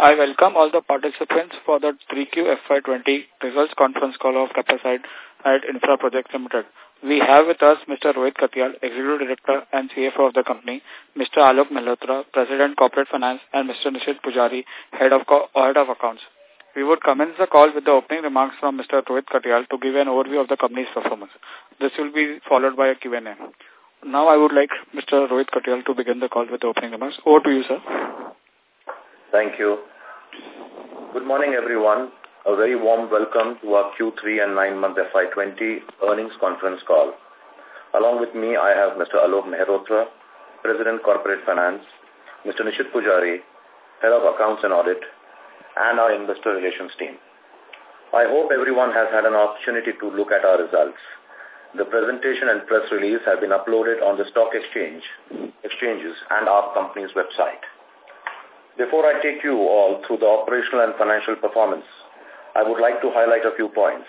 I welcome all the participants for the 3Q FY20 results conference call of Capacide at Infra Projects Limited. We have with us Mr. Rohit Katiyal, Executive Director and CFO of the company, Mr. Alok Malhotra, President Corporate Finance, and Mr. Nishit Pujari, Head of, Head of Accounts. We would commence the call with the opening remarks from Mr. Rohit Katiyal to give an overview of the company's performance. This will be followed by a Q&A. Now I would like Mr. Rohit Katiyal to begin the call with the opening remarks. Over to you, sir. Thank you. Good morning, everyone. A very warm welcome to our Q3 and 9-month FY20 earnings conference call. Along with me, I have Mr. Alok Mehrotra, President Corporate Finance, Mr. Nishit Pujari, Head of Accounts and Audit, and our Investor Relations team. I hope everyone has had an opportunity to look at our results. The presentation and press release have been uploaded on the stock exchange, exchanges and our company's website. Before I take you all through the operational and financial performance, I would like to highlight a few points.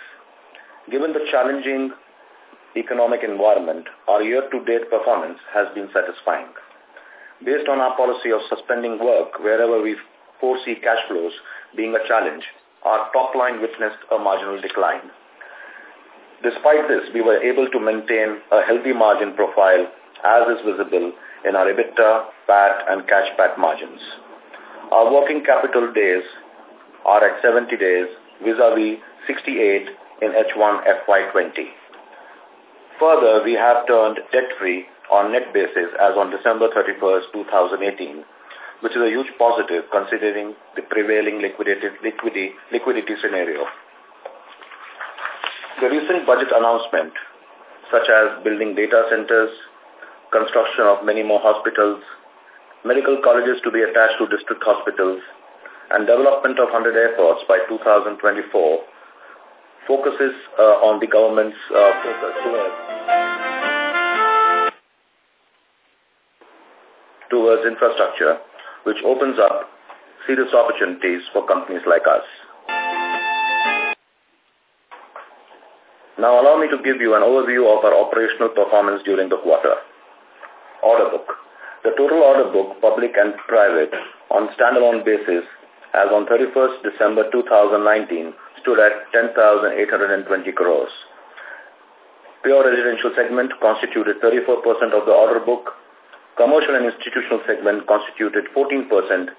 Given the challenging economic environment, our year-to-date performance has been satisfying. Based on our policy of suspending work wherever we foresee cash flows being a challenge, our top line witnessed a marginal decline. Despite this, we were able to maintain a healthy margin profile as is visible in our EBITDA, PAT and cash PAT margins. Our working capital days are at 70 days vis-a-vis -vis 68 in H1 FY20. Further, we have turned debt-free on net basis as on December 31st, 2018, which is a huge positive considering the prevailing liquidity, liquidity, liquidity scenario. The recent budget announcement, such as building data centers, construction of many more hospitals, medical colleges to be attached to district hospitals, and development of 100 airports by 2024 focuses uh, on the government's uh, focus towards, towards infrastructure, which opens up serious opportunities for companies like us. Now allow me to give you an overview of our operational performance during the quarter. Order book. The total order book, public and private, on standalone basis as on 31st December 2019 stood at 10,820 crores. Pure residential segment constituted 34% of the order book. Commercial and institutional segment constituted 14%,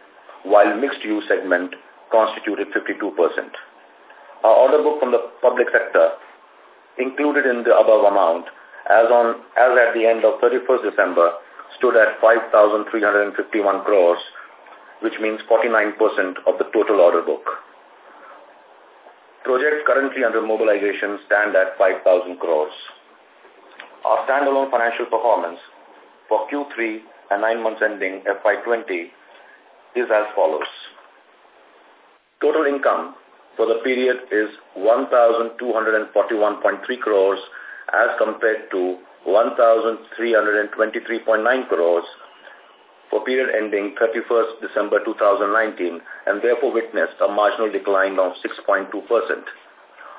while mixed-use segment constituted 52%. Our order book from the public sector included in the above amount as on as at the end of 31st December stood at 5,351 crores, which means 49% of the total order book. Projects currently under mobilization stand at 5,000 crores. Our standalone financial performance for Q3 and 9 months ending FY20 is as follows. Total income for the period is 1,241.3 crores as compared to 1,323.9 crores for period ending 31st December 2019 and therefore witnessed a marginal decline of 6.2%.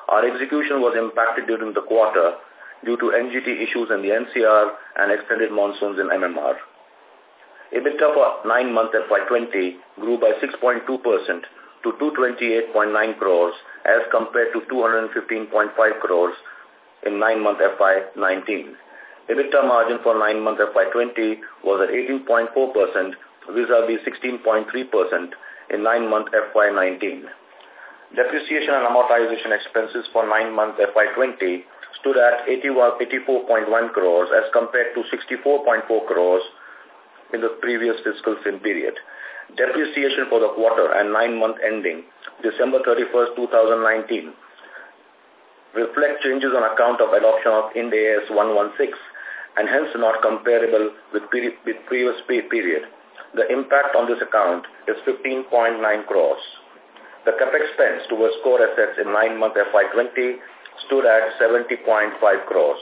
Our execution was impacted during the quarter due to NGT issues in the NCR and extended monsoons in MMR. EBITDA for 9 months FY20 grew by 6.2% to 228.9 crores as compared to 215.5 crores in 9 month FY19. EBITDA margin for 9 month FY20 was at 18.4% vis-a-vis 16.3% in 9 month FY19. Depreciation and amortization expenses for 9 month FY20 stood at 84.1 crores as compared to 64.4 crores in the previous fiscal same period. Depreciation for the quarter and 9 month ending December 31st, 2019 reflect changes on account of adoption of Ind AS 116 and hence not comparable with, peri with previous pay period. The impact on this account is 15.9 crores. The capex spends towards core assets in 9-month FY20 stood at 70.5 crores.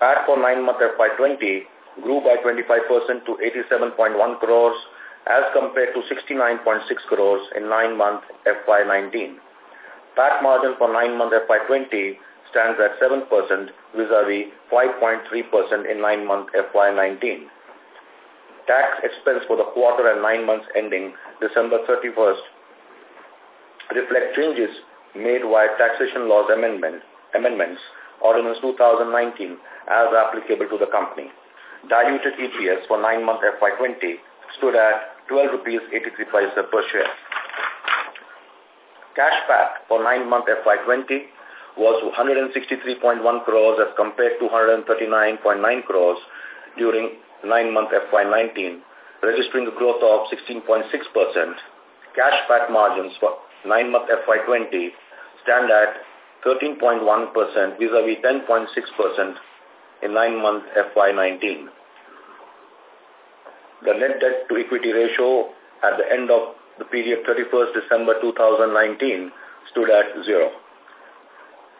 PAT for 9-month FY20 grew by 25% to 87.1 crores as compared to 69.6 crores in 9-month FY19. PAT margin for 9-month FY20 stands at 7% vis-a-vis 5.3% in 9-month FY19. tax expense for the quarter and nine months ending December 31st reflect changes made via taxation laws amendment, amendments, Ordinance 2019, as applicable to the company. Diluted EPS for nine-month FY20 stood at 12 rupees 83 per share. Cash PAT for nine-month FY20 was 163.1 crores as compared to 139.9 crores during nine-month FY19, registering a growth of 16.6%. Cash PAT margins for nine-month FY20 stand at 13.1% vis-a-vis 10.6% in nine-month FY19. The net debt to equity ratio at the end of the period 31st December 2019 stood at zero.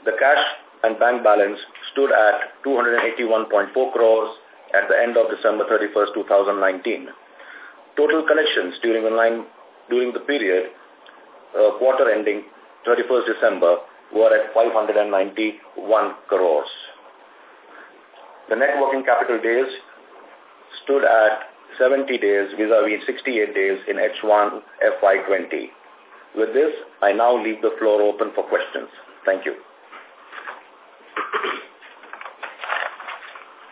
The cash and bank balance stood at 281.4 crores at the end of December 31st, 2019. Total collections during the nine during the period uh, quarter ending 31st December were at 591 crores. The net working capital days stood at 70 days vis-a-vis -vis 68 days in H1 FY20. With this, I now leave the floor open for questions. Thank you.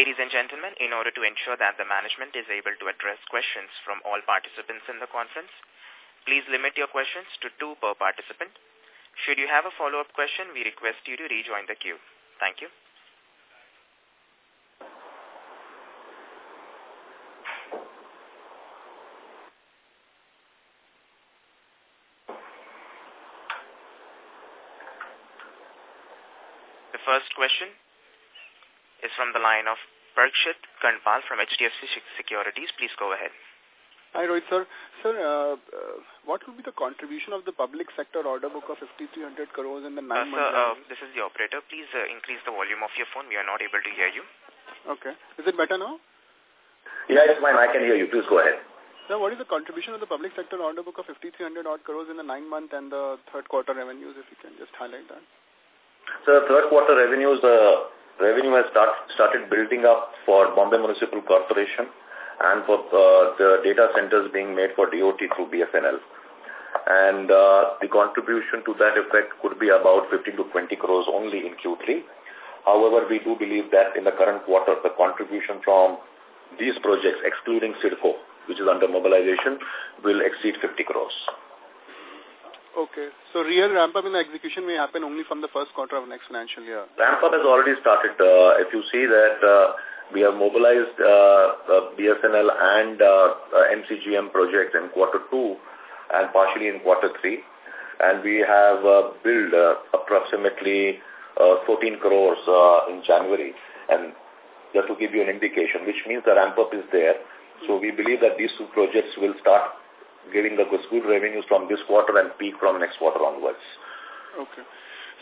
Ladies and gentlemen, in order to ensure that the management is able to address questions from all participants in the conference, Please limit your questions to two per participant. Should you have a follow-up question, we request you to rejoin the queue. Thank you. The first question is from the line of Parikshit Kandpal from HDFC Securities. Please go ahead. Hi, Rohit sir. Sir, uh, uh, what will be the contribution of the public sector order book of 5,300 crores in the nine uh, months? Sir, uh, this is the operator. Please uh, increase the volume of your phone. We are not able to hear you. Okay. Is it better now? Yeah, it's fine. I can hear you. Please go ahead. Sir, what is the contribution of the public sector order book of 5,300 odd crores in the nine month and the third quarter revenues, if you can just highlight that? So, third quarter revenues, the revenue has start, started building up for Bombay Municipal Corporation and for uh, the data centers being made for DOT through BSNL. And uh, the contribution to that effect could be about 15 to 20 crores only in Q3. However, we do believe that in the current quarter, the contribution from these projects, excluding CIDCO, which is under mobilization, will exceed 50 crores. Okay. So real ramp-up in the execution may happen only from the first quarter of next financial year. Ramp-up has already started. Uh, if you see that uh, we have mobilized uh, uh, BSNL and uh, uh, MCGM projects in quarter two and partially in quarter three. And we have uh, billed uh, approximately uh, 14 crores uh, in January. And just to give you an indication, which means the ramp-up is there. So we believe that these two projects will start giving us good revenues from this quarter and peak from next quarter onwards. Okay.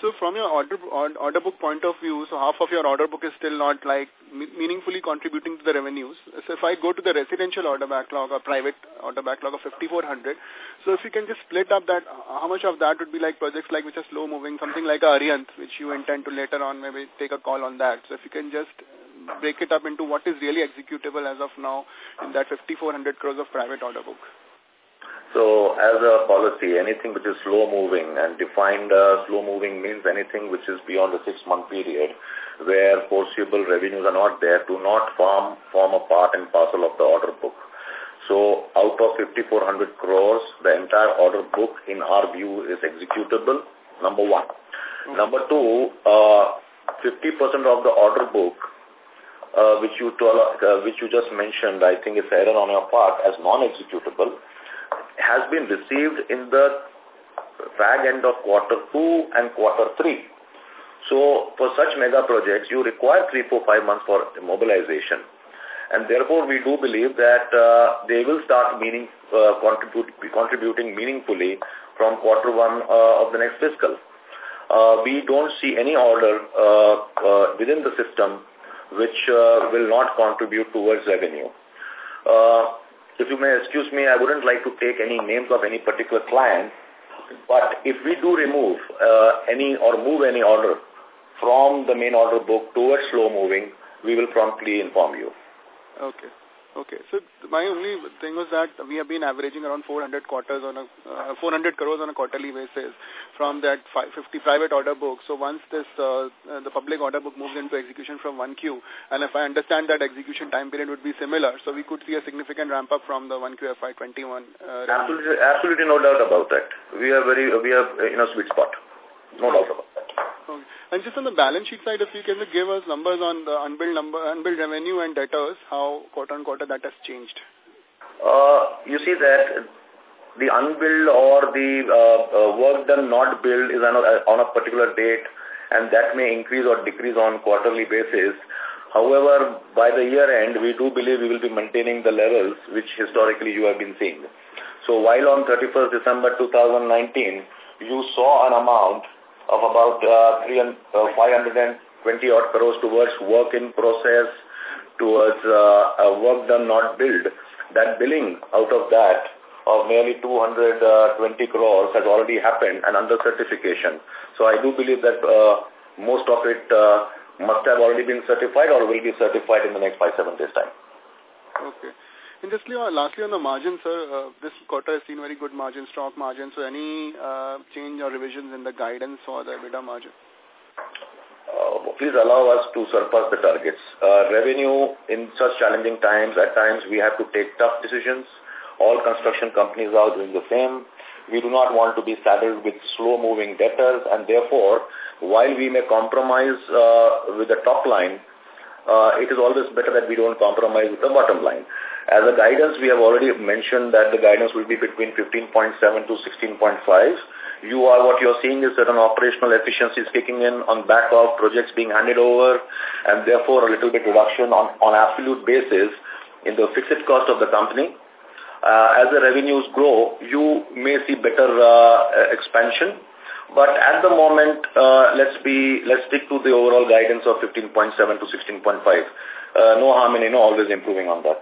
So from your order order book point of view, so half of your order book is still not like meaningfully contributing to the revenues. So if I go to the residential order backlog or private order backlog of 5400, so if you can just split up that, how much of that would be like projects like which are slow moving, something like Arihant, which you intend to later on maybe take a call on that. So if you can just break it up into what is really executable as of now in that 5400 crores of private order book. So as a policy, anything which is slow-moving and defined uh, slow-moving means anything which is beyond the six-month period where foreseeable revenues are not there do not form, form a part and parcel of the order book. So out of 5,400 crores, the entire order book in our view is executable, number one. Number two, 50% uh, of the order book uh, which you told, uh, which you just mentioned, I think is error on your part as non-executable has been received in the fag end of quarter two and quarter three. So for such mega projects, you require three, four, five months for mobilization. And therefore, we do believe that uh, they will start meaning, uh, contribute, contributing meaningfully from quarter one uh, of the next fiscal. Uh, we don't see any order uh, uh, within the system which uh, will not contribute towards revenue. Uh, if you may excuse me, I wouldn't like to take any names of any particular client, but if we do remove uh, any or move any order from the main order book towards slow moving, we will promptly inform you. Okay. Okay. So my only thing was that we have been averaging around 400 quarters on a uh, 400 crores on a quarterly basis from that 50 private order book. So once this uh, uh, the public order book moves into execution from 1Q, and if I understand that execution time period would be similar, so we could see a significant ramp up from the 1Q FY21. Uh, absolutely, absolutely no doubt about that. We are very we are in a sweet spot. No doubt about. Okay. And just on the balance sheet side, if you can give us numbers on the unbilled number, unbilled revenue and debtors, how quarter on quarter that has changed? Uh, you see that the unbilled or the uh, uh, work done not billed is on a, on a particular date and that may increase or decrease on quarterly basis. However, by the year end, we do believe we will be maintaining the levels which historically you have been seeing. So while on 31st December 2019, you saw an amount of about uh, 300, uh, 520 odd crores towards work in process, towards uh, work done not billed. That billing out of that of nearly 220 crores has already happened and under certification. So I do believe that uh, most of it uh, must have already been certified or will be certified in the next five, seven days time. Okay. And just lastly on the margin, sir, uh, this quarter has seen very good margin, strong margin. So any uh, change or revisions in the guidance for the EBITDA margin? Uh, please allow us to surpass the targets. Uh, revenue in such challenging times, at times we have to take tough decisions. All construction companies are doing the same. We do not want to be saddled with slow-moving debtors and therefore, while we may compromise uh, with the top line, uh, it is always better that we don't compromise with the bottom line. As a guidance, we have already mentioned that the guidance will be between 15.7 to 16.5. You are what you're seeing is certain operational efficiencies kicking in on back of projects being handed over and therefore a little bit reduction on, on absolute basis in the fixed cost of the company. Uh, as the revenues grow, you may see better uh, expansion but at the moment, uh, let's be let's stick to the overall guidance of 15.7 to 16.5. Uh, no harm in you know always improving on that.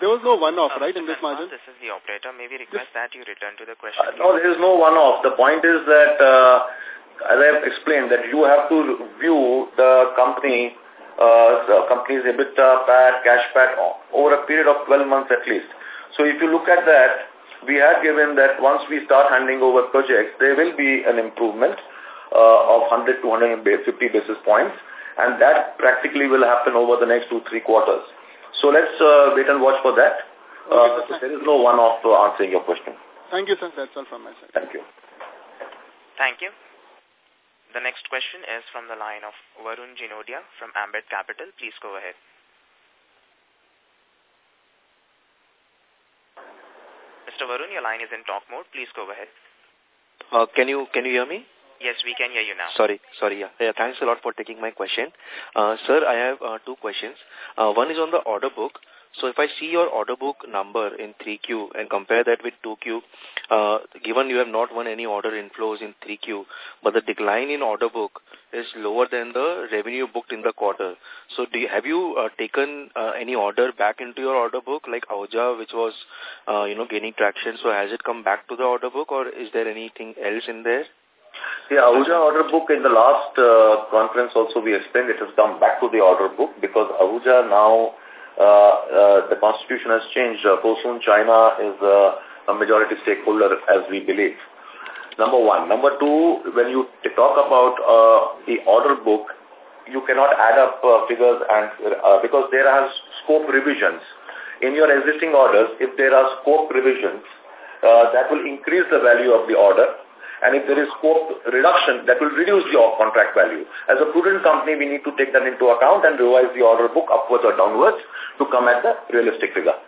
There was no one-off, uh, right, in this margin? This is the operator. Maybe request this, that you return to the question. Uh, no, there is no one-off. The point is that, uh, as I have explained, that you have to view the company, uh, the company's EBITDA, PAT, cash PAT over a period of 12 months at least. So if you look at that, we had given that once we start handing over projects, there will be an improvement uh, of 100 to 150 basis points, and that practically will happen over the next two, three quarters. So let's uh, wait and watch for that. Uh, there is no one-off to answering your question. Thank you, sir. That's all from my side. Thank you. Thank you. The next question is from the line of Varun Ginodia from Ambit Capital. Please go ahead. Mr. Varun, your line is in talk mode. Please go ahead. Uh, can you can you hear me? Yes, we can hear you now. Sorry, sorry. Yeah, yeah thanks a lot for taking my question. Uh, sir, I have uh, two questions. Uh, one is on the order book. So if I see your order book number in 3Q and compare that with 2Q, uh, given you have not won any order inflows in 3Q, but the decline in order book is lower than the revenue booked in the quarter. So do you, have you uh, taken uh, any order back into your order book like Ahuja, which was, uh, you know, gaining traction? So has it come back to the order book or is there anything else in there? The Ahuja order book in the last uh, conference also we explained it has come back to the order book because Ahuja now uh, uh, the constitution has changed. Uh, Fosun China is uh, a majority stakeholder as we believe. Number one. Number two, when you talk about uh, the order book, you cannot add up uh, figures and uh, because there are scope revisions. In your existing orders, if there are scope revisions, uh, that will increase the value of the order and if there is scope reduction, that will reduce the contract value. As a prudent company, we need to take that into account and revise the order book upwards or downwards to come at the realistic figure.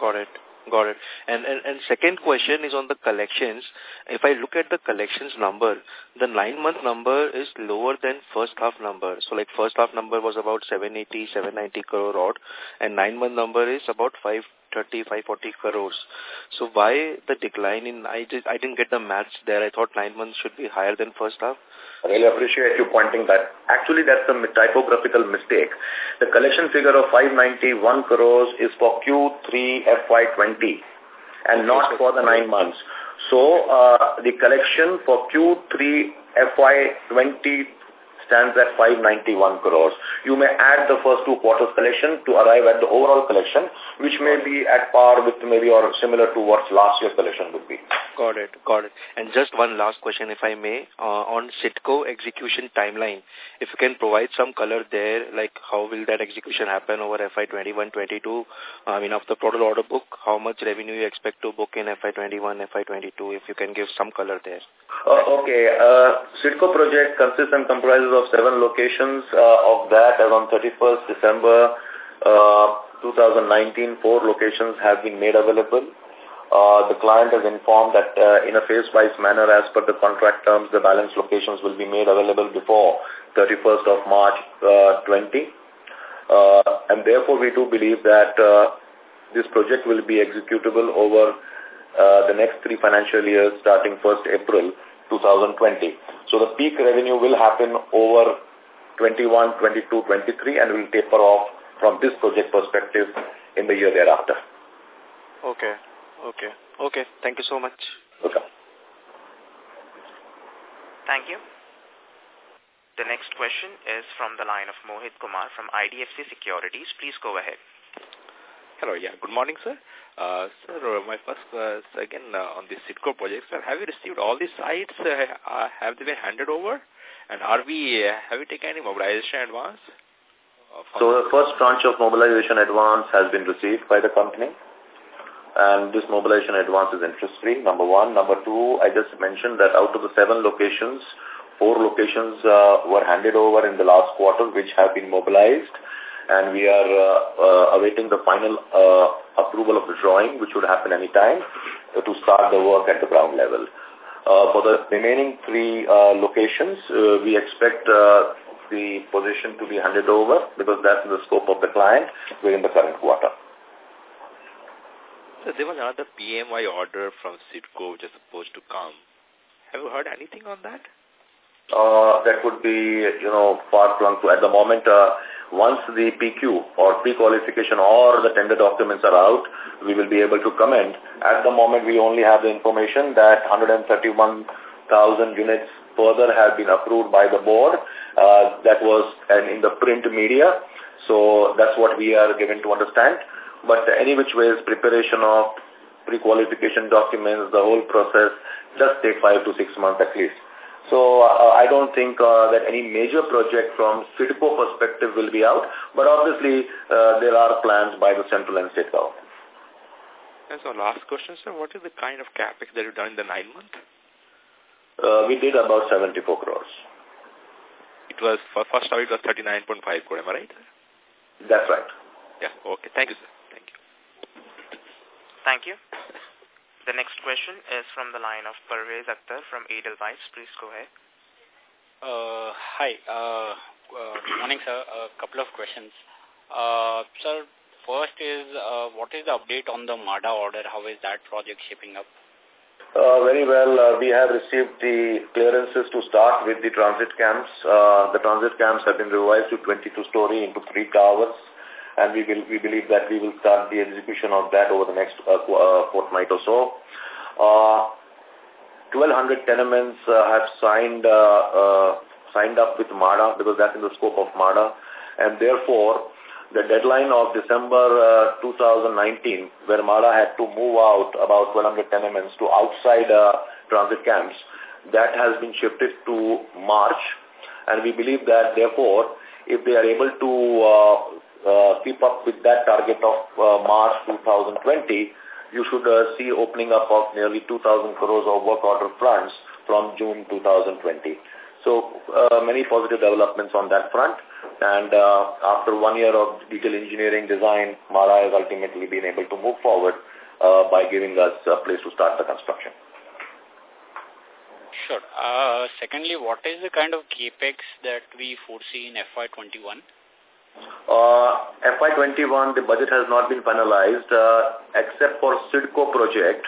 Got it. Got it. And, and, and second question is on the collections. If I look at the collections number, the nine-month number is lower than first half number. So like first half number was about 780, 790 crore odd, and nine-month number is about 530, 540 crores. So why the decline in, I, just, I didn't get the maths there. I thought nine months should be higher than first half. I really appreciate you pointing that. Actually, that's a typographical mistake. The collection figure of 591 crores is for Q3 FY20 and not for the nine months. So, uh, the collection for Q3 FY20 stands at 591 crores. You may add the first two quarters collection to arrive at the overall collection, which may be at par with maybe or similar to what last year's collection would be. Got it, got it. And just one last question, if I may, uh, on CIDCO execution timeline, if you can provide some color there, like how will that execution happen over FY21-22? I mean, of the total order book, how much revenue you expect to book in FY21, FY22, if you can give some color there. Uh, okay, uh, CIDCO project consists and comprises of seven locations. Uh, of that, as on 31st December uh, 2019, four locations have been made available. Uh, the client has informed that uh, in a phase-wise manner as per the contract terms, the balance locations will be made available before 31st of March uh, 20. Uh, and therefore, we do believe that uh, this project will be executable over uh, the next three financial years starting 1st April 2020. So the peak revenue will happen over 21, 22, 23 and will taper off from this project perspective in the year thereafter. Okay. Okay. Okay. Thank you so much. Okay. Thank you. The next question is from the line of Mohit Kumar from IDFC Securities. Please go ahead. Hello. Yeah. Good morning, sir. Uh, sir, uh, my first uh, again uh, on the CIDCO project, sir, have you received all the sites? Uh, uh, have they been handed over? And are we, uh, have you taken any mobilization advance? So the first tranche of mobilization advance has been received by the company. And this mobilization advance is interest-free, number one. Number two, I just mentioned that out of the seven locations, four locations uh, were handed over in the last quarter, which have been mobilized and we are uh, uh, awaiting the final uh, approval of the drawing, which would happen any time, uh, to start the work at the ground level. Uh, for the remaining three uh, locations, uh, we expect uh, the position to be handed over because that's the scope of the client within the current quarter. So there was another PMI order from CIDCO which is supposed to come. Have you heard anything on that? Uh, that would be, you know, far flung to at the moment. Uh, once the PQ or pre-qualification or the tender documents are out, we will be able to comment. At the moment, we only have the information that 131,000 units further have been approved by the board. Uh, that was in the print media. So that's what we are given to understand. But any which ways, preparation of pre-qualification documents, the whole process does take five to six months at least. So uh, I don't think uh, that any major project from CIDCO perspective will be out, but obviously uh, there are plans by the central and state government. And so last question, sir, what is the kind of capex that you've done in the nine month? Uh, we did about 74 crores. It was, for first half it was 39.5 crore, am I right? That's right. Yeah, okay. Thank you, sir. Thank you. Thank you. The next question is from the line of Parvez Akhtar from Edelweiss. Please go ahead. Uh, hi. Uh, uh, good morning, sir. A couple of questions. Uh, sir, first is, uh, what is the update on the MHADA order? How is that project shaping up? Uh, very well. Uh, we have received the clearances to start with the transit camps. Uh, the transit camps have been revised to 22-story into three towers and we will we believe that we will start the execution of that over the next uh, uh, fortnight or so. Uh, 1,200 tenements uh, have signed signed up with MHADA because that's in the scope of MHADA, and therefore the deadline of December uh, 2019, where MHADA had to move out about 1,200 tenements to outside uh, transit camps, that has been shifted to March, and we believe that therefore, if they are able to uh, uh, keep up with that target of uh, March 2020, you should uh, see opening up of nearly 2,000 crores of work order fronts from June 2020. So uh, many positive developments on that front. And uh, after one year of detailed engineering design, MHADA has ultimately been able to move forward uh, by giving us a place to start the construction. Sure. Uh, secondly, what is the kind of capex that we foresee in FY21? Uh, FY21, the budget has not been finalized uh, except for CIDCO project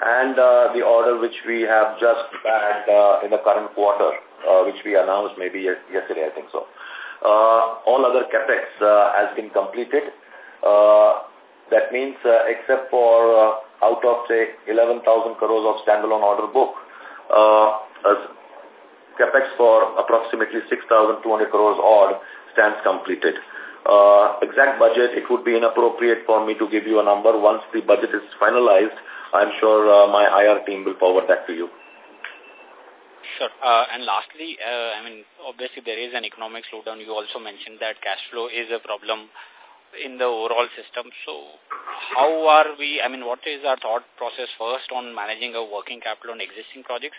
and uh, the order which we have just bagged uh, in the current quarter, uh, which we announced maybe yesterday, I think so. Uh, all other capex uh, has been completed. Uh, that means uh, except for uh, out of, say, 11,000 crores of standalone order book, uh, capex for approximately 6,200 crores odd stands completed. Uh, exact budget, it would be inappropriate for me to give you a number. Once the budget is finalized, I'm sure uh, my IR team will forward that to you. Sure. Uh, and lastly, uh, I mean, obviously there is an economic slowdown. You also mentioned that cash flow is a problem in the overall system. So how are we, I mean, what is our thought process first on managing a working capital on existing projects?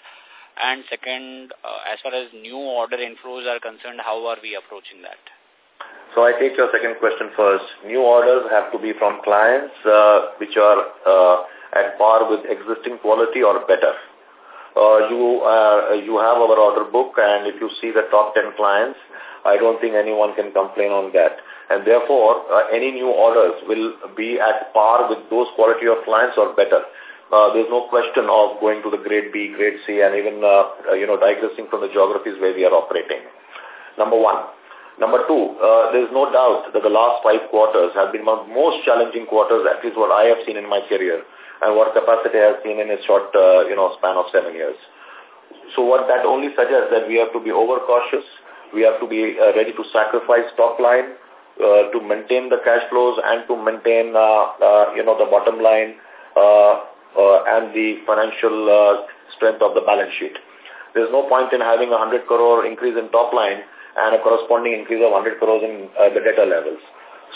And second, uh, as far as new order inflows are concerned, how are we approaching that? So I take your second question first. New orders have to be from clients uh, which are uh, at par with existing quality or better. Uh, you uh, you have our order book and if you see the top 10 clients, I don't think anyone can complain on that. And therefore, uh, any new orders will be at par with those quality of clients or better. Uh, there's no question of going to the grade B, grade C, and even, uh, uh, you know, digressing from the geographies where we are operating. Number one. Number two, uh, there is no doubt that the last five quarters have been one of the most challenging quarters, at least what I have seen in my career, and what Capacit'e has seen in a short, uh, you know, span of seven years. So what that only suggests that we have to be overcautious, we have to be uh, ready to sacrifice top line, uh, to maintain the cash flows and to maintain, uh, uh, you know, the bottom line uh, uh, and the financial uh, strength of the balance sheet. There's no point in having a 100 crore increase in top line and a corresponding increase of 100 crores in uh, the data levels.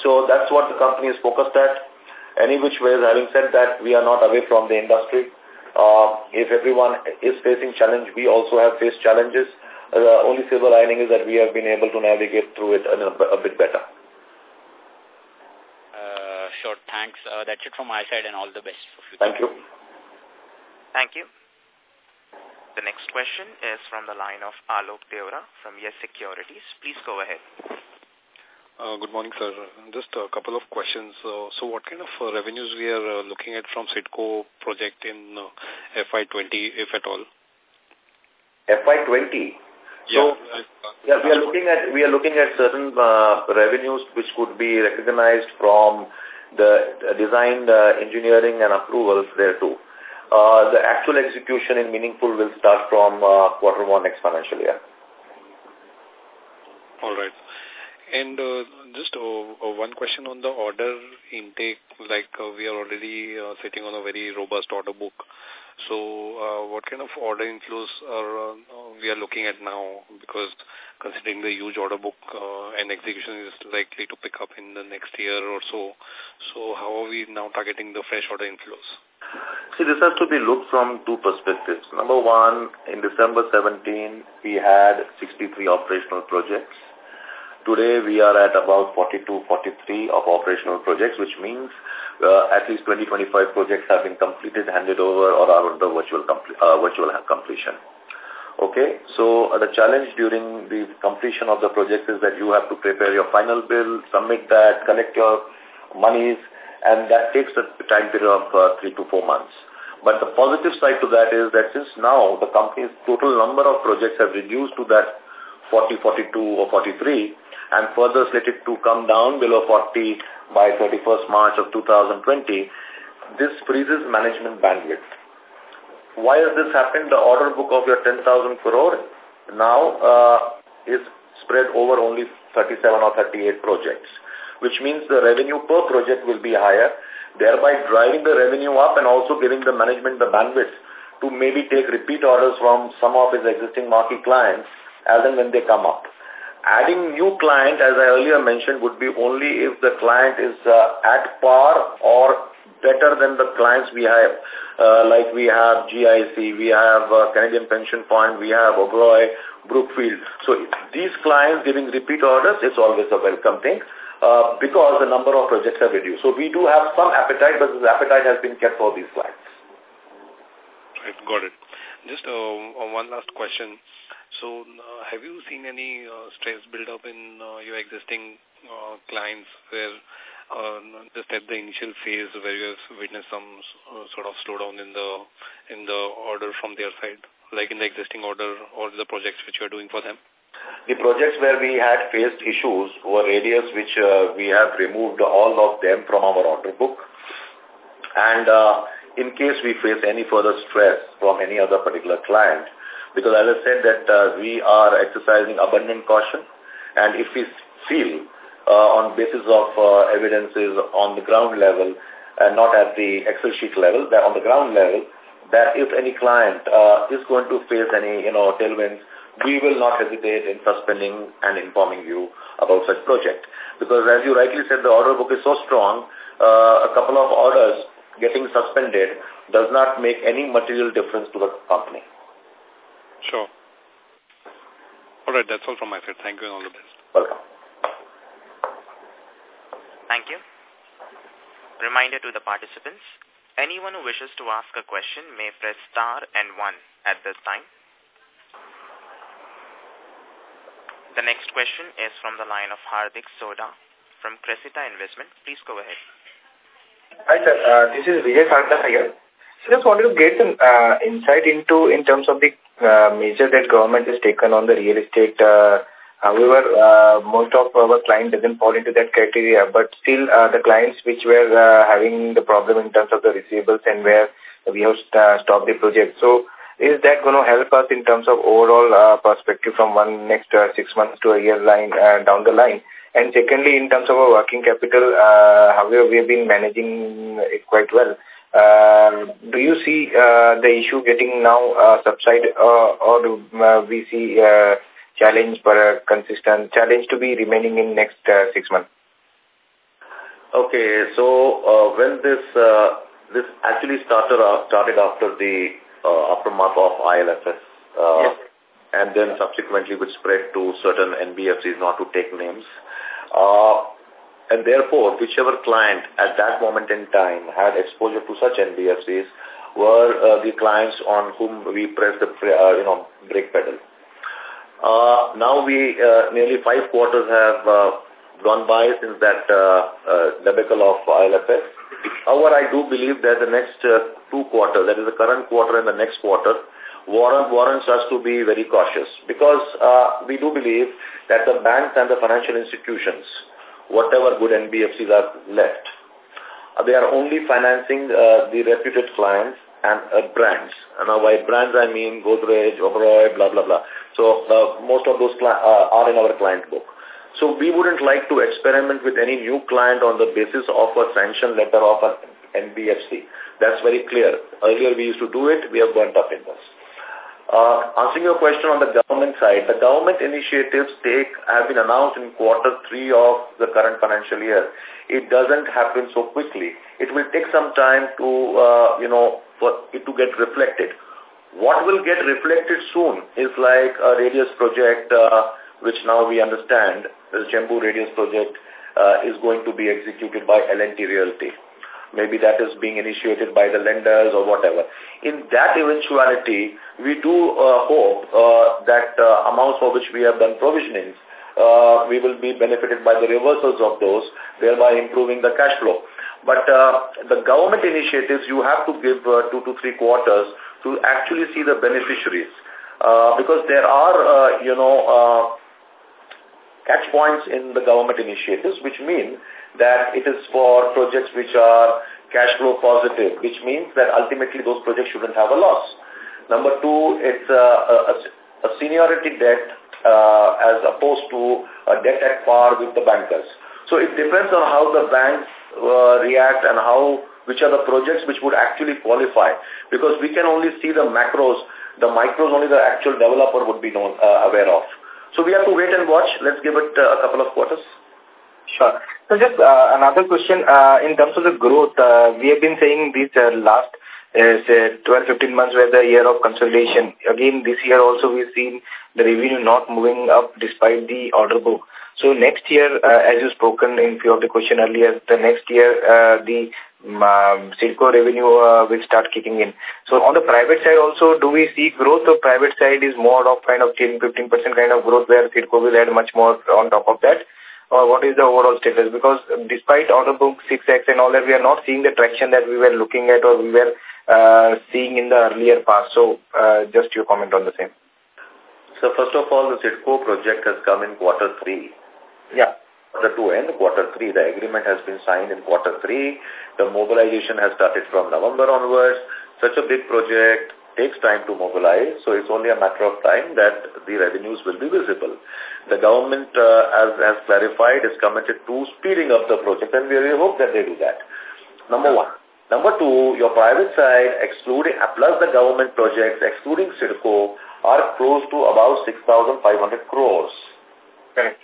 So that's what the company is focused at. Any which ways, having said that, we are not away from the industry. Uh, if everyone is facing challenge, we also have faced challenges. Uh, the only silver lining is that we have been able to navigate through it a, a bit better. Sure, thanks. Uh, that's it from my side and all the best for future. Thank you. Thank you. The next question is from the line of Alok Deora from Yes Securities. Please go ahead. Uh, good morning, sir. Just a couple of questions. Uh, so what kind of uh, revenues we are uh, looking at from CIDCO project in uh, FY20, if at all? FY20? Yeah. So, yeah, we are looking at we are looking at certain uh, revenues which could be recognized from the design, the engineering and approvals there too. Uh, the actual execution in Meaningful will start from uh, quarter one next financial year. All right. And uh, just uh, uh one question on the order intake, like uh, we are already uh, sitting on a very robust order book. So uh, what kind of order inflows are uh, we are looking at now? Because considering the huge order book uh, and execution is likely to pick up in the next year or so. So how are we now targeting the fresh order inflows? See, this has to be looked from two perspectives. Number one, in December 17, we had 63 operational projects. Today, we are at about 42, 43 of operational projects, which means uh, at least 20-25 projects have been completed, handed over, or are under virtual, uh, virtual completion. Okay, so uh, the challenge during the completion of the project is that you have to prepare your final bill, submit that, collect your monies, and that takes a time period of uh, three to four months. But the positive side to that is that since now the company's total number of projects have reduced to that 40, 42 or 43, and further slated to come down below 40 by 31st March of 2020, this freezes management bandwidth. Why has this happened? The order book of your 10,000 crore now uh, is spread over only 37 or 38 projects, which means the revenue per project will be higher, thereby driving the revenue up and also giving the management the bandwidth to maybe take repeat orders from some of its existing marquee clients as and when they come up. Adding new client, as I earlier mentioned, would be only if the client is uh, at par or better than the clients we have. Uh, like we have GIC, we have uh, Canadian Pension Fund, we have Oberoi, Brookfield. So these clients giving repeat orders, it's always a welcome thing. uh, because the number of projects have reduced. So we do have some appetite, but this appetite has been kept for these clients. Right, got it. Just uh, one last question. So uh, have you seen any uh, stress build up in uh, your existing clients where just at the initial phase where you have witnessed some sort of slowdown in the in the order from their side, like in the existing order or the projects which you are doing for them? The projects where we had faced issues were areas which uh, we have removed all of them from our order book. And uh, in case we face any further stress from any other particular client, because as I said that uh, we are exercising abundant caution, and if we feel uh, on basis of uh, evidences on the ground level and not at the Excel sheet level, that on the ground level, that if any client uh, is going to face any, you know, tailwinds, we will not hesitate in suspending and informing you about such project. Because as you rightly said, the order book is so strong, uh, a couple of orders getting suspended does not make any material difference to the company. Sure. All right, that's all from my side. Thank you and all the best. Welcome. Thank you. Reminder to the participants, anyone who wishes to ask a question may press star and one at this time. The next question is from the line of Hardik Soda from Crescita Investment. Please go ahead. Hi, sir. Uh, this is Vijay Sarda here. So just wanted to get some uh, insight into in terms of the uh, measure that government has taken on the real estate. Uh, however, uh, most of our client doesn't fall into that criteria, but still uh, the clients which were uh, having the problem in terms of the receivables and where we have uh, stopped the project. So is that going to help us in terms of overall uh, perspective from one next uh, six months to a year line uh, down the line? And secondly, in terms of our working capital, uh, however, we have been managing it quite well. Uh, do you see uh, the issue getting now uh, subside uh, or do uh, we see uh, challenge for a consistent challenge to be remaining in next uh, six months? Okay, so uh, when this uh, this actually started uh, started after the uh, aftermath of IL&FS, uh, yes. and then subsequently which spread to certain NBFCs, not to take names. Uh, and therefore, whichever client at that moment in time had exposure to such NBFCs were uh, the clients on whom we pressed the uh, you know brake pedal. Uh, now we uh, nearly five quarters have uh, gone by since that uh, debacle of IL&FS. However, I do believe that the next two quarters, that is the current quarter and the next quarter, warrant, warrants us to be very cautious because we do believe that the banks and the financial institutions, whatever good NBFCs are left, uh, they are only financing uh, the reputed clients and uh, brands. And now by brands I mean Godrej, Oberoi, blah, blah, blah. So uh, most of those uh, are in our client book. So we wouldn't like to experiment with any new client on the basis of a sanction letter of an NBFC. That's very clear. Earlier we used to do it, we have burnt up in this. Uh, answering your question on the government side, the government initiatives take have been announced in quarter three of the current financial year. It doesn't happen so quickly. It will take some time to, uh, you know, for it to get reflected. What will get reflected soon is like a radius project, uh, which now we understand, the Chembur radius project uh, is going to be executed by L&T Realty maybe that is being initiated by the lenders or whatever. In that eventuality, we do uh, hope uh, that uh, amounts for which we have done provisionings, uh, we will be benefited by the reversals of those, thereby improving the cash flow. But uh, the government initiatives, you have to give uh, two to three quarters to actually see the beneficiaries. Uh, because there are, uh, you know, uh, catch points in the government initiatives, which mean that it is for projects which are cash flow positive, which means that ultimately those projects shouldn't have a loss. Number two, it's a, a, a seniority debt uh, as opposed to a debt at par with the bankers. So it depends on how the banks uh, react and how which are the projects which would actually qualify because we can only see the macros, the micros only the actual developer would be known, uh, aware of. So we have to wait and watch. Let's give it uh, a couple of quarters. Sure. So just uh, another question, uh, in terms of the growth, uh, we have been saying this uh, last uh, say 12, 15 months were the year of consolidation. Again, this year also we've seen the revenue not moving up despite the order book. So next year, uh, as you spoken in few of the question earlier, the next year, uh, the um, CIDCO revenue uh, will start kicking in. So on the private side also, do we see growth of private side is more of kind of 10-15% kind of growth where CIDCO will add much more on top of that? Or what is the overall status? Because despite order book 6X and all that, we are not seeing the traction that we were looking at or we were uh, seeing in the earlier past. So uh, just your comment on the same. So first of all, the CIDCO project has come in quarter three. Yeah. Quarter two and quarter three. The agreement has been signed in quarter three. The mobilization has started from November onwards. Such a big project takes time to mobilize, so it's only a matter of time that the revenues will be visible. The government, uh, as has clarified, is committed to speeding up the project, and we really hope that they do that. Number one. Number two, your private side, excluding, plus the government projects, excluding CIDCO, are close to about 6,500 crores. Correct.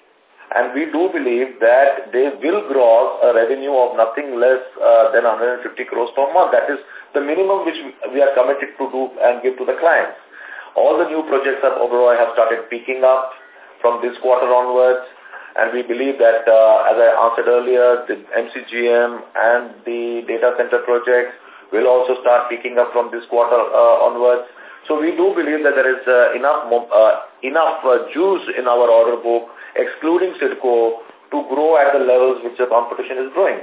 And we do believe that they will grow a revenue of nothing less uh, than 150 crores per month. That is the minimum which we are committed to do and give to the clients. All the new projects of Oberoi have started picking up from this quarter onwards. And we believe that, uh, as I answered earlier, the MCGM and the data center projects will also start picking up from this quarter uh, onwards. So we do believe that there is uh, enough uh, enough uh, juice in our order book, excluding CIDCO, to grow at the levels which the competition is growing.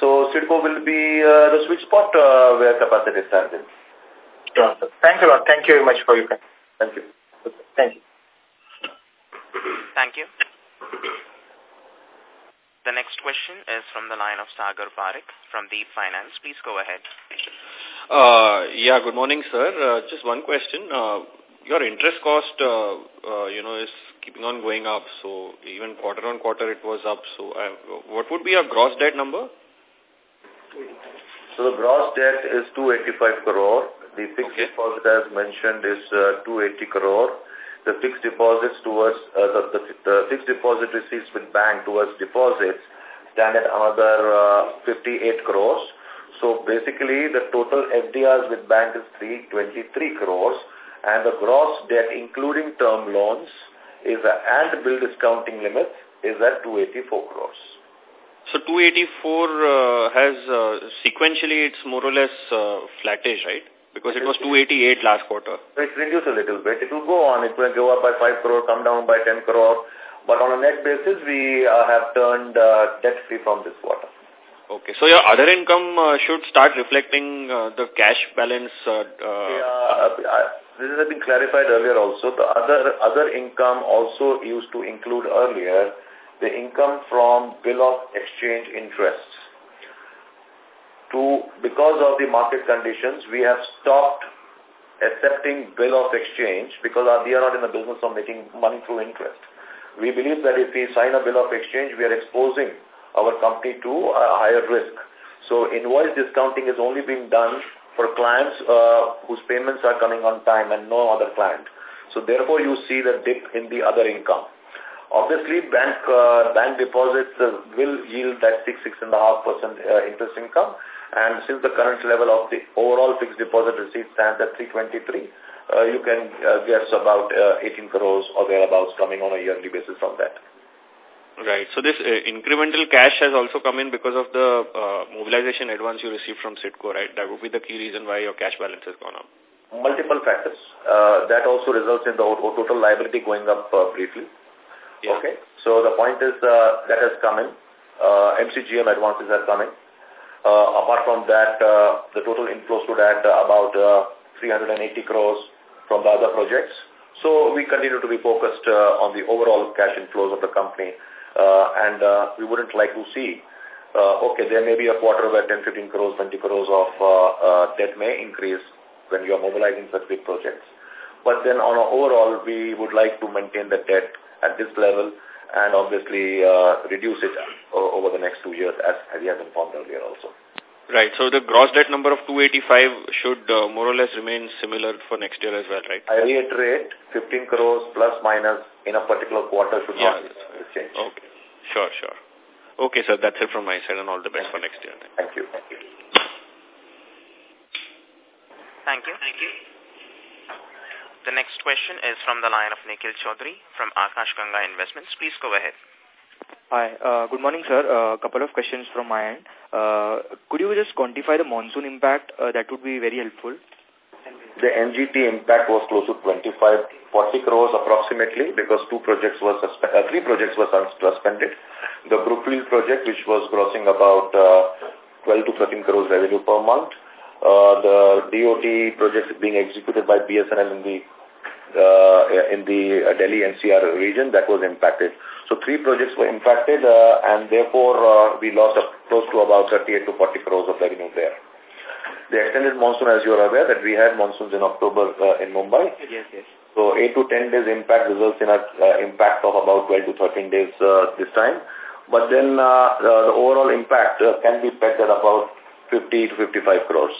So CIDCO will be uh, the sweet spot uh, where Capacit'e stands in. Sure. Thanks a lot. Thank you very much for your time. Thank you. Thank you. Thank you. The next question is from the line of Sagar Parekh from Deep Finance. Please go ahead. Uh, yeah, good morning, sir. Uh, just one question. Uh, your interest cost, uh, uh, you know, is keeping on going up. So even quarter on quarter it was up. So uh, what would be your gross debt number? So the gross debt is 285 crore. The fixed okay. deposit as mentioned is uh, 280 crore. The fixed deposits towards, uh, the, the, the fixed deposit receipts with bank towards deposits stand at another uh, 58 crores. So basically, the total FDRs with bank is 323 crores, and the gross debt, including term loans, is a, and bill discounting limits is at 284 crores. So 284 uh, has uh, sequentially it's more or less uh, flattish, right? Because it was 288 last quarter. It's reduced a little bit. It will go on. It will go up by 5 crore, come down by 10 crore. But on a net basis, we uh, have turned uh, debt-free from this quarter. Okay. So your other income uh, should start reflecting uh, the cash balance. Uh, uh, yeah, this has been clarified earlier also. The other other income also used to include earlier the income from bill of exchange interests. To because of the market conditions, we have stopped accepting bill of exchange because we are not in the business of making money through interest. We believe that if we sign a bill of exchange, we are exposing our company to a higher risk. So invoice discounting is only being done for clients uh, whose payments are coming on time and no other client. So therefore you see the dip in the other income. Obviously, bank uh, bank deposits uh, will yield that 6 6.5% uh, interest income. And since the current level of the overall fixed deposit receipt stands at 323, uh, you can uh, guess about uh, 18 crores or thereabouts coming on a yearly basis from that. Right. So this uh, incremental cash has also come in because of the uh, mobilization advance you received from CIDCO, right? That would be the key reason why your cash balance has gone up. Multiple factors. Uh, that also results in the total liability going up uh, briefly. Yeah. Okay. So the point is uh, that has come in. Uh, MCGM advances have come in. Uh, apart from that, uh, the total inflows stood at uh, about uh, 380 crores from the other projects. So we continue to be focused uh, on the overall cash inflows of the company uh, and uh, we wouldn't like to see, uh, okay, there may be a quarter where 10, 15 crores, 20 crores of uh, uh, debt may increase when you are mobilizing such big projects. But then on an overall, we would like to maintain the debt at this level and obviously uh, reduce it over the next two years as, he has informed earlier also. Right. So the gross debt number of 285 should uh, more or less remain similar for next year as well, right? I reiterate, 15 crores plus minus in a particular quarter should yeah, not change. Okay. Sure, sure. Okay, sir. That's it from my side and all the best for next year. Thank you. Thank you. Thank you. Thank you. The next question is from the line of Nikhil Chaudhary from Akash Ganga Investments. Please go ahead. Hi. Uh, good morning, sir. A uh, couple of questions from my end. Uh, could you just quantify the monsoon impact? Uh, that would be very helpful. The NGT impact was close to 25, 40 crores approximately because two projects were suspended, uh, three projects were suspended. The Brookfield project, which was grossing about uh, 12 to 13 crores revenue per month. The DOT projects being executed by BSNL in the uh, in the uh, Delhi NCR region that was impacted. So three projects were impacted uh, and therefore uh, we lost close to about 38 to 40 crores of revenue there. The extended monsoon, as you are aware, that we had monsoons in October uh, in Mumbai. Yes, yes. So 8 to 10 days impact results in an uh, impact of about 12 to 13 days uh, this time. But then uh, the, the overall impact uh, can be pegged at about 50 to 55 crores.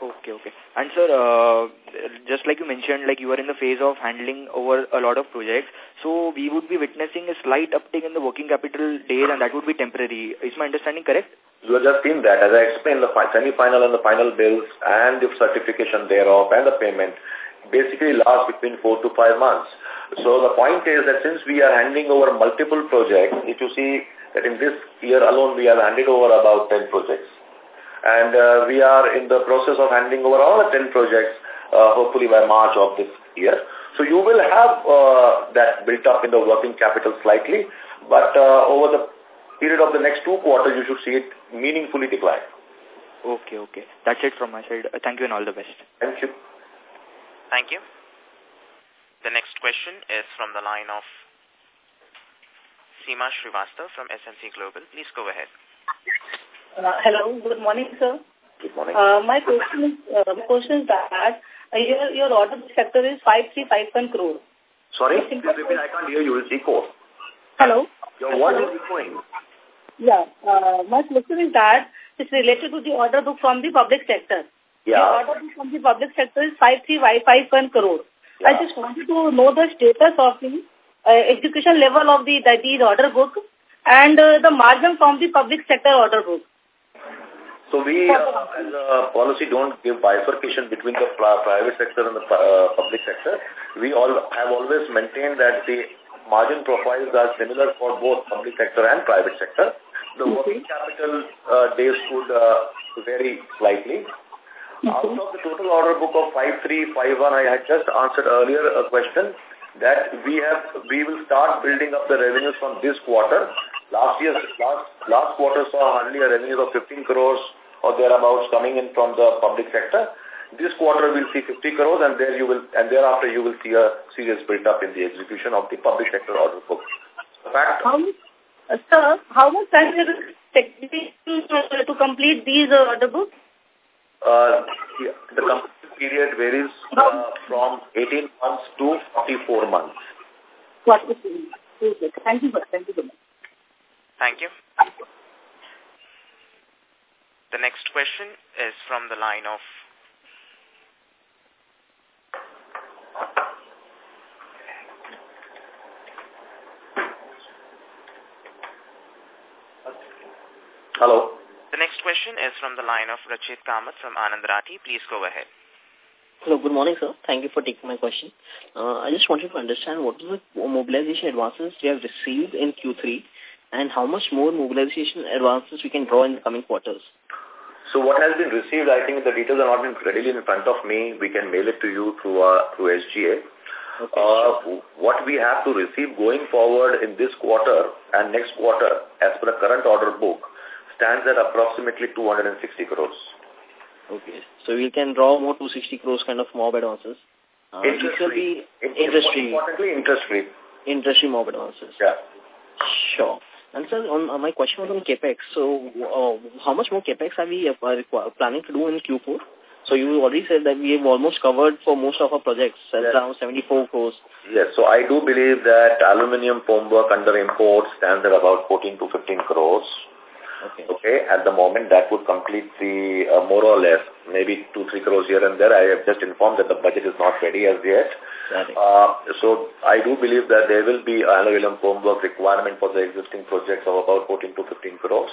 Okay, okay. And sir, uh, just like you mentioned, like you are in the phase of handling over a lot of projects, so we would be witnessing a slight uptick in the working capital days and that would be temporary. Is my understanding correct? You have just seen that. As I explained, the semi-final and the final bills and the certification thereof and the payment basically last between four to five months. So the point is that since we are handing over multiple projects, if you see that in this year alone we have handed over about 10 projects and uh, we are in the process of handing over all the 10 projects, uh, hopefully by March of this year. So you will have uh, that built up in the working capital slightly, but uh, over the period of the next two quarters, you should see it meaningfully decline. Okay, okay. That's it from my side. Uh, thank you and all the best. Thank you. Thank you. The next question is from the line of Seema Srivastava from SMC Global. Please go ahead. Uh, hello, good morning, sir. Good morning. Uh, my question is, uh, my question is that uh, your, your order sector is 5351 crore. Sorry, repeat, I can't hear you. It's echo. Hello? Your voice is echoing. Yeah, uh, my question is that it's related to the order book from the public sector. Yeah. The order book from the public sector is 5351 crore. Yeah. I just wanted to know the status of the uh, execution level of the, the these order book and uh, the margin from the public sector order book. So we, uh, as a policy, don't give bifurcation between the private sector and the uh, public sector. We all have always maintained that the margin profiles are similar for both public sector and private sector. The working capital uh, days could uh, vary slightly. Out of the total order book of 5351, I had just answered earlier a question that we have we will start building up the revenues from this quarter. Last year, last last quarter saw hardly a revenue of 15 crores or thereabouts coming in from the public sector. This quarter we'll see 50 crores and there you will and thereafter you will see a serious build up in the execution of the public sector order book. Fact. How, uh, sir, how much time is it taking to complete these uh, order books? Uh, the complete period varies uh, from 18 months to 44 months. What is? Thank you, sir. Thank you so much. Thank you. The next question is from the line of Hello. The next question is from the line of Rachit Kamath from Anand Rathi. Please go ahead. Hello, good morning, sir. Thank you for taking my question. Uh, I just wanted to understand what is the mobilization advances we have received in Q3 and how much more mobilization advances we can draw in the coming quarters. So what has been received, I think the details are not been readily in front of me. We can mail it to you through uh, through SGA. Okay. Uh, what we have to receive going forward in this quarter and next quarter, as per the current order book, stands at approximately 260 crores. Okay. So we can draw more 260 crores kind of mob advances. Uh, interest free. be interest free. Importantly, interest free. Interest free mob advances. Yeah. Sure. And sir, on uh, my question was on capex. So, uh, how much more capex are we uh, planning to do in Q4? So you already said that we have almost covered for most of our projects, Yes. around 74 crores. Yes, so I do believe that aluminium formwork under import stands at about 14 to 15 crores. Okay. At the moment that would complete the uh, more or less maybe 2 3 crores here and there. I have just informed that the budget is not ready as yet. Uh, so I do believe that there will be aluminium formwork requirement for the existing projects of about 14 to 15 crores.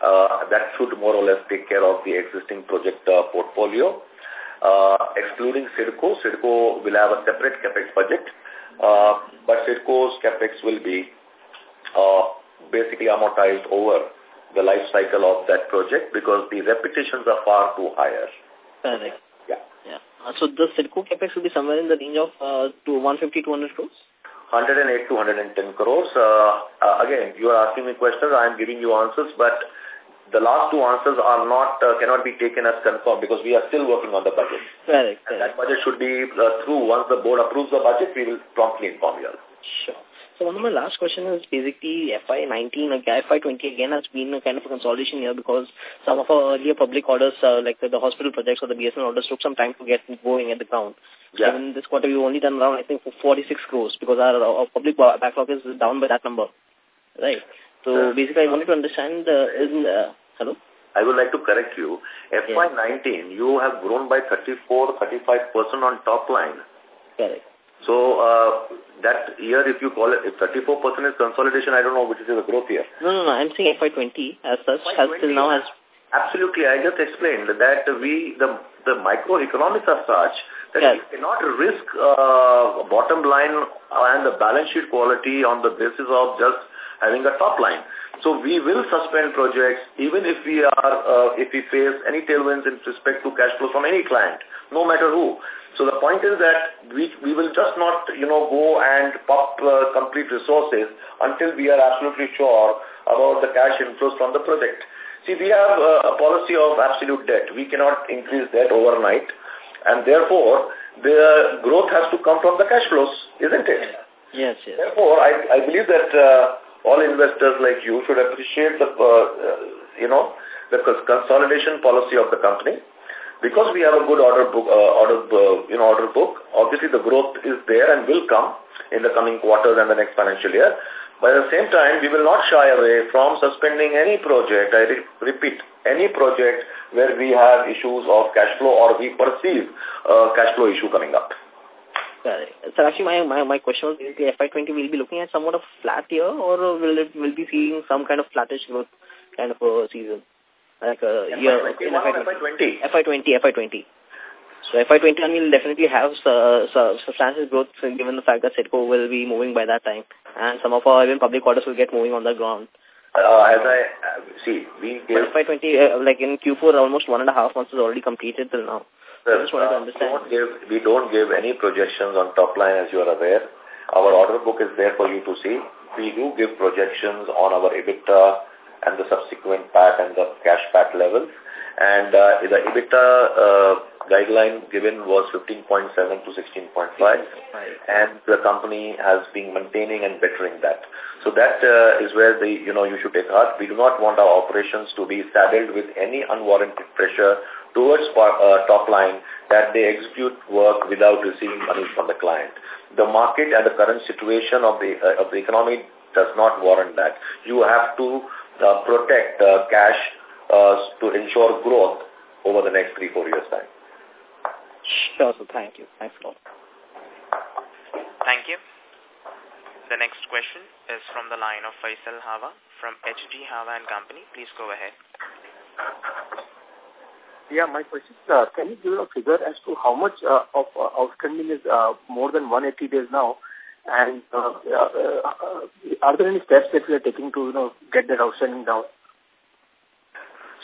Uh, that should more or less take care of the existing project uh, portfolio. Uh, excluding CIDCO, CIDCO will have a separate capex budget, uh, but CIDCO's capex will be uh, basically amortized over the life cycle of that project because the repetitions are far too higher. Correct. Yeah. Yeah. Uh, so the CIDCO capex will be somewhere in the range of uh, to 150 200 crores? 108 to 110 crores. Uh, uh, again, you are asking me questions, I am giving you answers, but the last two answers are not uh, cannot be taken as confirmed because we are still working on the budget. Correct. And that budget should be uh, through. Once the board approves the budget, we will promptly inform you. Sure. So one of my last question is basically FY19, like FY20 again has been a kind of a consolidation here because some of our earlier public orders, uh, like the, the, hospital projects or the BSNL orders took some time to get going at the ground. Yeah. Even this quarter we've only done around I think 46 crores because our, our public backlog is down by that number. Right. So basically I wanted to understand, uh, is, uh, hello? I would like to correct you. FY19, you have grown by 34, 35% on top line. Correct. So uh, that year, if you call it, if 34% is consolidation, I don't know which is the growth year. No, no, no. I'm saying FY20 as such has till now has. Absolutely, I just explained that we the the microeconomics are such that Yes. we cannot risk uh, bottom line and the balance sheet quality on the basis of just having a top line. So we will suspend projects even if we are uh, if we face any tailwinds in respect to cash flow from any client, no matter who. So the point is that we, we will just not, you know, go and pop uh, complete resources until we are absolutely sure about the cash inflows from the project. See, we have uh, a policy of absolute debt. We cannot increase debt overnight. And therefore, the growth has to come from the cash flows, isn't it? Yes, yes. Therefore, I, I believe that uh, all investors like you should appreciate the, uh, uh, you know, the consolidation policy of the company because we have a good order book, uh, order, uh, you know, order book, obviously the growth is there and will come in the coming quarters and the next financial year. But at the same time, we will not shy away from suspending any project, I re repeat, any project where we have issues of cash flow or we perceive uh, cash flow issue coming up. So actually my, my, my question was basically FY20 will be looking at somewhat of flat year or will it will be seeing some kind of flattish growth kind of a season? Like a year in FY20. FY20, FY20. So FY20 will definitely have uh, substantial growth given the fact that CIDCO will be moving by that time and some of our even public orders will get moving on the ground. Uh, as I, uh, see, we gave... FY20, uh, like in Q4, almost one and a half months is already completed till now. Sir, I just wanted to uh, understand. Don't give, we don't give any projections on top line as you are aware. Our order book is there for you to see. We do give projections on our EBITDA and the subsequent PAT and the cash PAT levels. And uh, the EBITDA uh, guideline given was 15.7 to 16.5 and the company has been maintaining and bettering that. So that uh, is where the you know you should take heart. We do not want our operations to be saddled with any unwarranted pressure towards uh, top line that they execute work without receiving money from the client. The market and the current situation of the uh, of the economy does not warrant that. You have to uh, protect uh, cash uh, to ensure growth over the next three, four years' time. Sure, so thank you. Thanks a lot. Thank you. The next question is from the line of Faisal Hawa from HG Hawa and Company. Please go ahead. Yeah, my question is, uh, can you give a figure as to how much uh, of uh, outstanding is uh, more than 180 days now? And uh, uh, are there any steps that we are taking to, you know, get that outstanding down?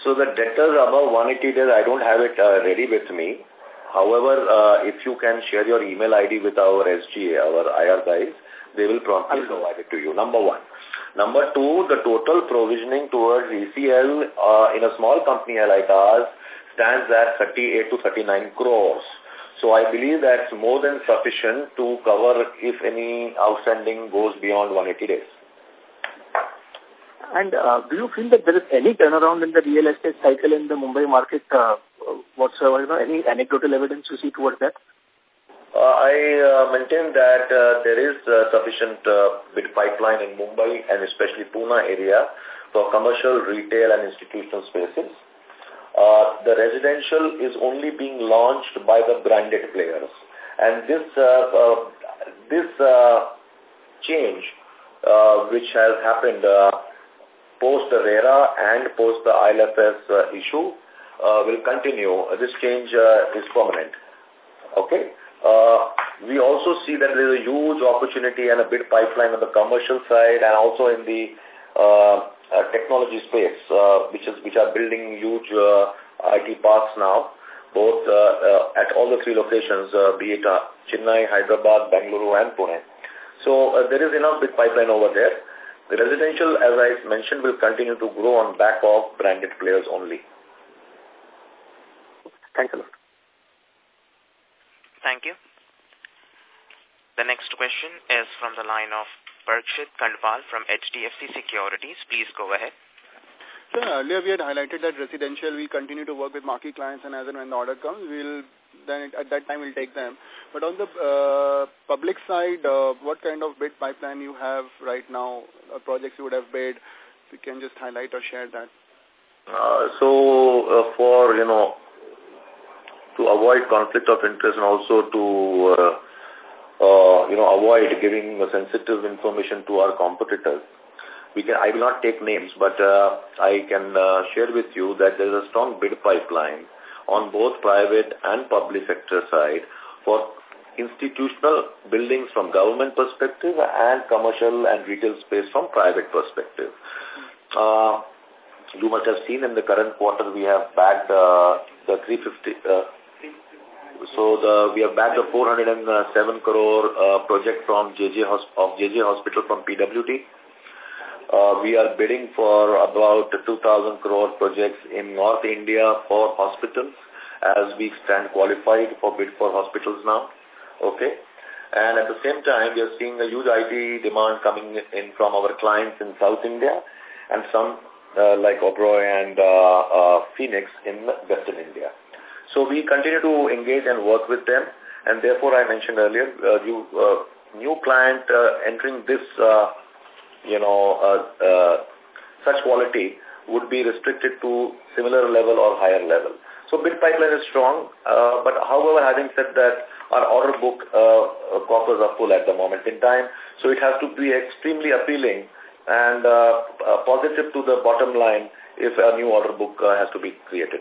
So the debtors above 180 days, I don't have it uh, ready with me. However, uh, if you can share your email ID with our SGA, our IR guys, they will promptly provide it to you. Number one. Number two, the total provisioning towards ECL uh, in a small company like ours stands at 38 to 39 crores. So I believe that's more than sufficient to cover if any outstanding goes beyond 180 days. And uh, do you feel that there is any turnaround in the real estate cycle in the Mumbai market uh, whatsoever? You know, any anecdotal evidence you see towards that? Uh, I uh, maintain that uh, there is uh, sufficient uh, bid pipeline in Mumbai and especially Pune area for commercial, retail and institutional spaces. Uh, the residential is only being launched by the branded players. And this uh, uh, this uh, change, uh, which has happened uh, post the RERA and post the ILFS uh, issue, uh, will continue. This change uh, is permanent. Okay? Uh, we also see that there is a huge opportunity and a big pipeline on the commercial side and also in the uh, uh, technology space, uh, which is which are building huge uh, IT parks now, both uh, uh, at all the three locations, uh, be it uh, Chennai, Hyderabad, Bangalore, and Pune. So uh, there is enough big pipeline over there. The residential, as I mentioned, will continue to grow on back of branded players only. Thanks a lot. Thank you. The next question is from the line of Parikshit Kandpal from HDFC Securities. Please go ahead. Sir, earlier we had highlighted that residential, we continue to work with marquee clients and as and when the order comes, we'll then at that time we'll take them. But on the uh, public side, uh, what kind of bid pipeline you have right now, uh, projects you would have bid, if you can just highlight or share that. Uh, so uh, for, you know, to avoid conflict of interest and also to uh, uh, you know, avoid giving sensitive information to our competitors. We can, I will not take names, but uh, I can uh, share with you that there is a strong bid pipeline on both private and public sector side for institutional buildings from government perspective and commercial and retail space from private perspective. Uh, you must have seen in the current quarter we have bagged uh, the 350, uh, so the, we have bagged a 407 crore uh, project from JJ of JJ Hospital from PWD. Uh, we are bidding for about 2,000 crore projects in North India for hospitals as we stand qualified for bid for hospitals now. Okay. And at the same time, we are seeing a huge IT demand coming in from our clients in South India and some uh, like Oberoi and uh, uh, Phoenix in Western India. So we continue to engage and work with them. And therefore, I mentioned earlier, uh, you, uh, new client uh, entering this, uh, you know, uh, uh, such quality would be restricted to similar level or higher level. So bid pipeline is strong, uh, but however, having said that, our order book uh, coffers are full at the moment in time, so it has to be extremely appealing and uh, uh, positive to the bottom line if a new order book uh, has to be created.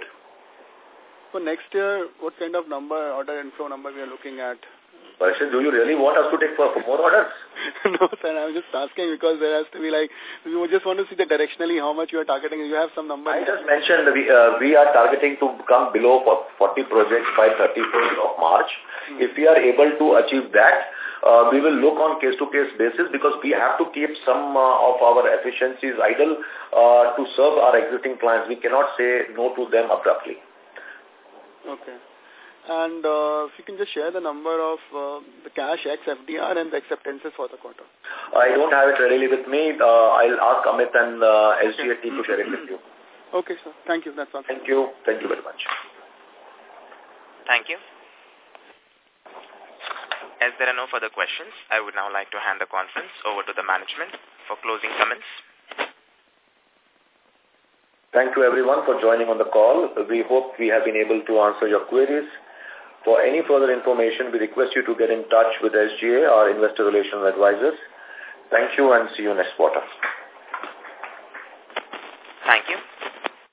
For next year, what kind of number, order inflow number we are looking at? Parikshit, do you really want us to take more orders? no, sir, I'm just asking because there has to be like, we just want to see the directionally how much you are targeting. You have some number. I just mentioned we, uh, we are targeting to come below 40 projects by 31st of March. Hmm. If we are able to achieve that, uh, we will look on case-to-case -case basis because we have to keep some uh, of our efficiencies idle uh, to serve our existing clients. We cannot say no to them abruptly. Okay. And uh, if you can just share the number of uh, the cash ex FDR and the acceptances for the quarter. I don't have it readily with me. Uh, I'll ask Amit and uh, SGA team to share it with you. Okay, sir. Thank you. That's all. Thank you. Thank you very much. Thank you. As there are no further questions, I would now like to hand the conference over to the management for closing comments. Thank you everyone for joining on the call. We hope we have been able to answer your queries. For any further information, we request you to get in touch with SGA, our investor relations advisors. Thank you and see you next quarter. Thank you.